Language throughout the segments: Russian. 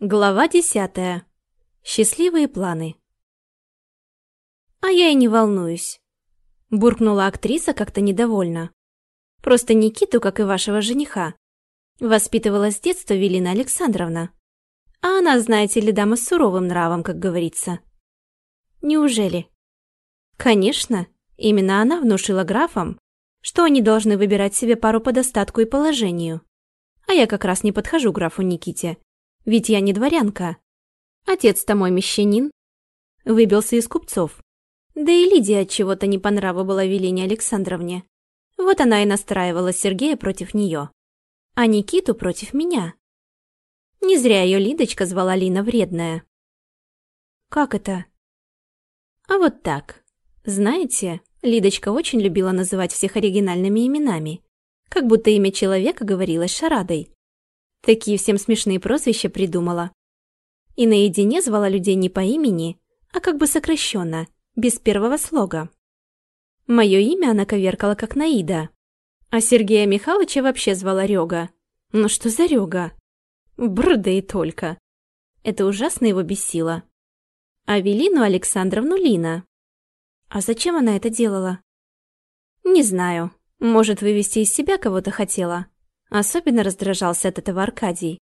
Глава десятая. Счастливые планы. «А я и не волнуюсь», — буркнула актриса как-то недовольна. «Просто Никиту, как и вашего жениха, воспитывала с детства Велина Александровна. А она, знаете ли, дама с суровым нравом, как говорится». «Неужели?» «Конечно, именно она внушила графам, что они должны выбирать себе пару по достатку и положению. А я как раз не подхожу графу Никите, ведь я не дворянка. Отец-то мой мещанин. Выбился из купцов. Да и Лидия от чего-то не по нраву была Велине Александровне. Вот она и настраивала Сергея против нее. А Никиту против меня. Не зря ее Лидочка звала Лина вредная. Как это? А вот так. Знаете, Лидочка очень любила называть всех оригинальными именами, как будто имя человека говорилось шарадой. Такие всем смешные прозвища придумала. И наедине звала людей не по имени, а как бы сокращенно, без первого слога. Мое имя она коверкала как Наида, а Сергея Михайловича вообще звала Рёга. Ну что за Рёга? Бррр, да и только. Это ужасно его бесило. А Велину Александровну Лина. А зачем она это делала? Не знаю. Может, вывести из себя кого-то хотела. Особенно раздражался от этого Аркадий,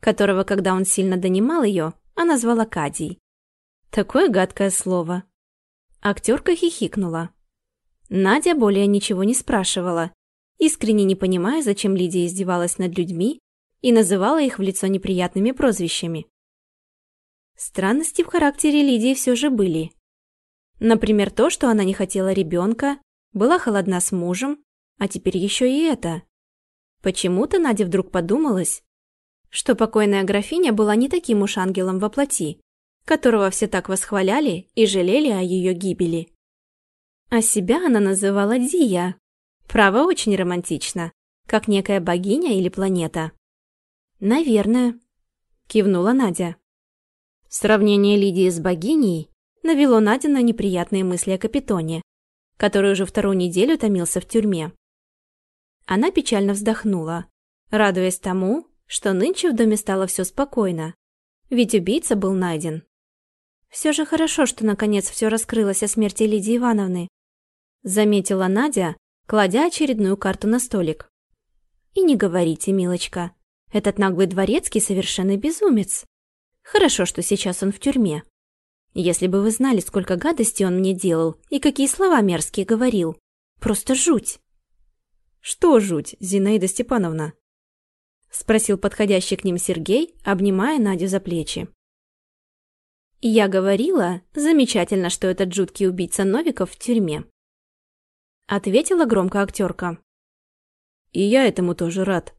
которого, когда он сильно донимал ее, она звала Кадий. Такое гадкое слово. Актерка хихикнула. Надя более ничего не спрашивала, искренне не понимая, зачем Лидия издевалась над людьми и называла их в лицо неприятными прозвищами. Странности в характере Лидии все же были. Например, то, что она не хотела ребенка, была холодна с мужем, а теперь еще и это. Почему-то Наде вдруг подумалось, что покойная графиня была не таким уж ангелом во плоти, которого все так восхваляли и жалели о ее гибели. А себя она называла Дия. Право, очень романтично, как некая богиня или планета. «Наверное», – кивнула Надя. Сравнение Лидии с богиней навело Надя на неприятные мысли о Капитоне, который уже вторую неделю томился в тюрьме. Она печально вздохнула, радуясь тому, что нынче в доме стало все спокойно, ведь убийца был найден. Все же хорошо, что наконец все раскрылось о смерти Лидии Ивановны, заметила Надя, кладя очередную карту на столик. И не говорите, милочка, этот наглый дворецкий совершенно безумец. Хорошо, что сейчас он в тюрьме. Если бы вы знали, сколько гадостей он мне делал и какие слова мерзкие говорил. Просто жуть. Что жуть, Зинаида Степановна? Спросил подходящий к ним Сергей, обнимая Надю за плечи. Я говорила, замечательно, что этот жуткий убийца Новиков в тюрьме. Ответила громко актерка. И я этому тоже рад.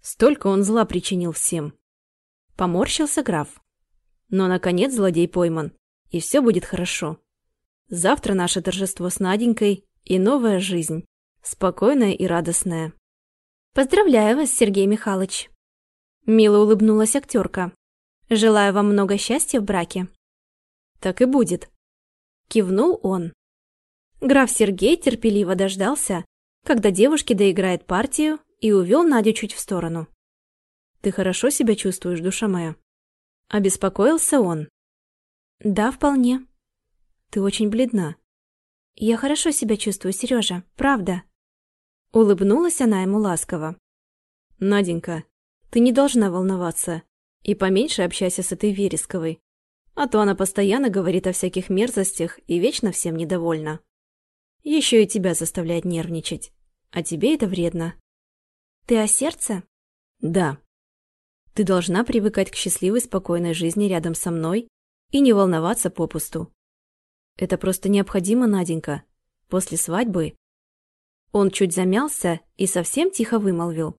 Столько он зла причинил всем. Поморщился граф. Но, наконец, злодей пойман, и все будет хорошо. Завтра наше торжество с Наденькой и новая жизнь, спокойная и радостная. Поздравляю вас, Сергей Михайлович. Мило улыбнулась актерка. Желаю вам много счастья в браке. Так и будет. Кивнул он. Граф Сергей терпеливо дождался, когда девушки доиграет партию и увел Надю чуть в сторону. «Ты хорошо себя чувствуешь, душа моя?» Обеспокоился он. Да, вполне. Ты очень бледна. Я хорошо себя чувствую, Сережа, правда. Улыбнулась она ему ласково. Наденька, ты не должна волноваться. И поменьше общайся с этой Вересковой. А то она постоянно говорит о всяких мерзостях и вечно всем недовольна. Еще и тебя заставляет нервничать. А тебе это вредно. Ты о сердце? Да. Ты должна привыкать к счастливой, спокойной жизни рядом со мной и не волноваться попусту. Это просто необходимо, Наденька. После свадьбы... Он чуть замялся и совсем тихо вымолвил.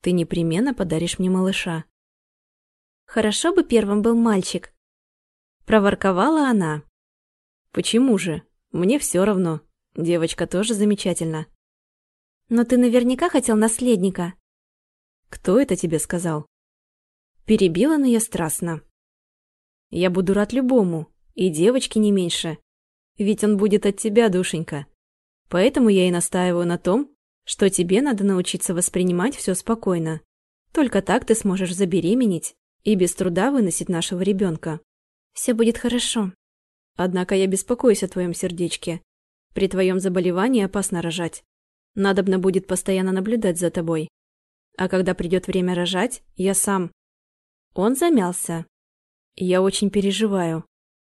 Ты непременно подаришь мне малыша. Хорошо бы первым был мальчик. Проворковала она. Почему же? Мне все равно. Девочка тоже замечательна. Но ты наверняка хотел наследника. Кто это тебе сказал? Перебила на ее страстно. Я буду рад любому, и девочке не меньше. Ведь он будет от тебя, душенька. Поэтому я и настаиваю на том, что тебе надо научиться воспринимать все спокойно. Только так ты сможешь забеременеть и без труда выносить нашего ребенка. Все будет хорошо. Однако я беспокоюсь о твоем сердечке. При твоем заболевании опасно рожать. Надобно будет постоянно наблюдать за тобой. А когда придет время рожать, я сам. Он замялся. Я очень переживаю.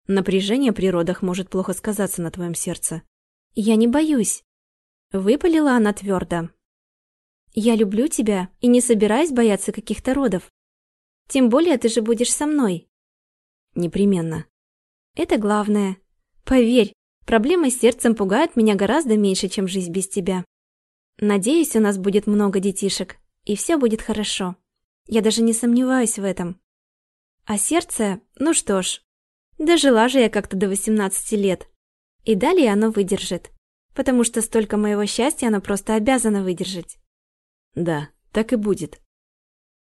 Напряжение при родах может плохо сказаться на твоем сердце. Я не боюсь. Выпалила она твердо. Я люблю тебя и не собираюсь бояться каких-то родов. Тем более ты же будешь со мной. Непременно. Это главное. Поверь, проблемы с сердцем пугают меня гораздо меньше, чем жизнь без тебя. Надеюсь, у нас будет много детишек, и все будет хорошо. Я даже не сомневаюсь в этом. А сердце, ну что ж, дожила же я как-то до 18 лет. И далее оно выдержит, потому что столько моего счастья оно просто обязано выдержать. Да, так и будет.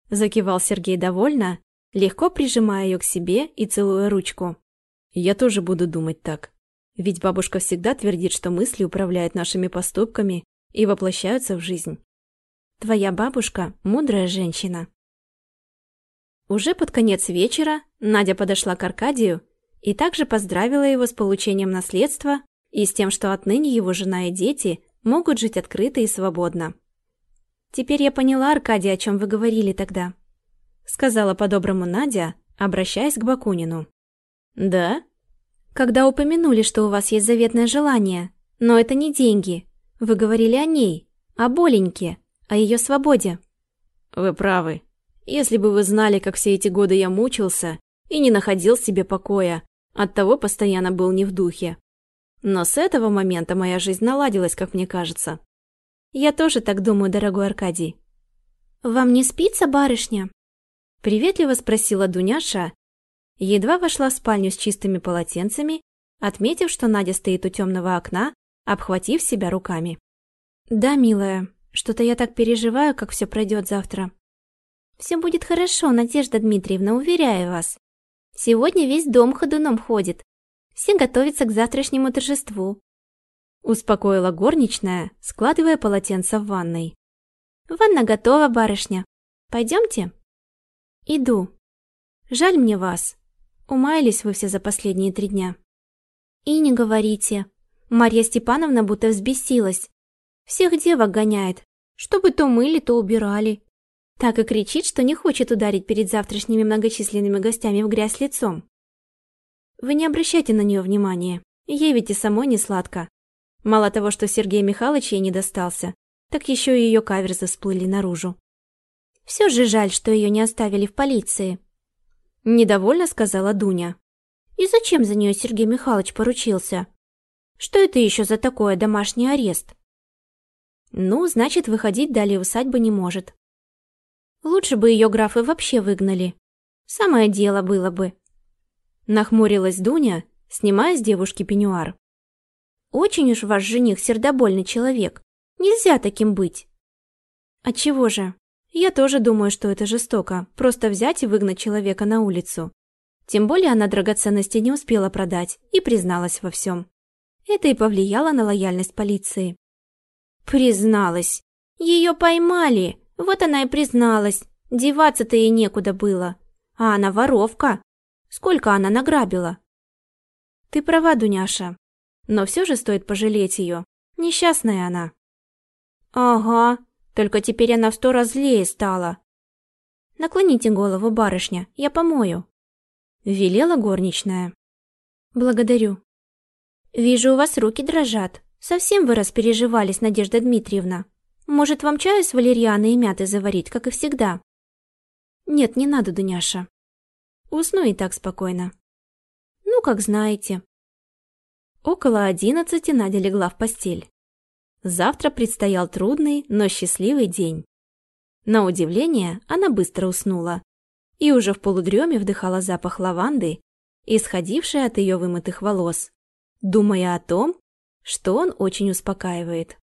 Закивал Сергей довольно, легко прижимая ее к себе и целуя ручку. Я тоже буду думать так. Ведь бабушка всегда твердит, что мысли управляют нашими поступками и воплощаются в жизнь. Твоя бабушка – мудрая женщина. Уже под конец вечера Надя подошла к Аркадию и также поздравила его с получением наследства и с тем, что отныне его жена и дети могут жить открыто и свободно. «Теперь я поняла, Аркадий, о чем вы говорили тогда», — сказала по-доброму Надя, обращаясь к Бакунину. «Да?» «Когда упомянули, что у вас есть заветное желание, но это не деньги. Вы говорили о ней, о Боленьке, о ее свободе». «Вы правы. Если бы вы знали, как все эти годы я мучился и не находил себе покоя, оттого постоянно был не в духе. Но с этого момента моя жизнь наладилась, как мне кажется. Я тоже так думаю, дорогой Аркадий. Вам не спится, барышня? Приветливо спросила Дуняша. Едва вошла в спальню с чистыми полотенцами, отметив, что Надя стоит у темного окна, обхватив себя руками. Да, милая, что-то я так переживаю, как все пройдет завтра. Все будет хорошо, Надежда Дмитриевна, уверяю вас. Сегодня весь дом ходуном ходит. Все готовятся к завтрашнему торжеству. Успокоила горничная, складывая полотенце в ванной. «Ванна готова, барышня. Пойдемте?» «Иду. Жаль мне вас. Умаялись вы все за последние три дня». «И не говорите. Марья Степановна будто взбесилась. Всех девок гоняет, чтобы то мыли, то убирали. Так и кричит, что не хочет ударить перед завтрашними многочисленными гостями в грязь лицом. Вы не обращайте на нее внимания, ей ведь и самой не сладко. Мало того, что Сергей Михайлович ей не достался, так еще и ее каверзы всплыли наружу. Все же жаль, что ее не оставили в полиции. Недовольно сказала Дуня. И зачем за нее Сергей Михайлович поручился? Что это еще за такое домашний арест? Ну, значит, выходить далее усадьбы не может. Лучше бы ее графы вообще выгнали. Самое дело было бы. Нахмурилась Дуня, снимая с девушки пеньюар. Очень уж ваш жених сердобольный человек. Нельзя таким быть. А чего же? Я тоже думаю, что это жестоко. Просто взять и выгнать человека на улицу. Тем более она драгоценности не успела продать и призналась во всем. Это и повлияло на лояльность полиции. Призналась. Ее поймали. Вот она и призналась. Деваться-то ей некуда было. А она воровка. Сколько она награбила? Ты права, Дуняша. Но все же стоит пожалеть ее. Несчастная она. Ага, только теперь она в сто раз злее стала. Наклоните голову, барышня, я помою. Велела горничная. Благодарю. Вижу, у вас руки дрожат. Совсем вы распереживались, Надежда Дмитриевна. Может, вам чаю с валерьяной и мяты заварить, как и всегда? Нет, не надо, Дуняша. Усну и так спокойно. Ну, как знаете. Около одиннадцати Надя легла в постель. Завтра предстоял трудный, но счастливый день. На удивление, она быстро уснула и уже в полудреме вдыхала запах лаванды, исходивший от ее вымытых волос, думая о том, что он очень успокаивает.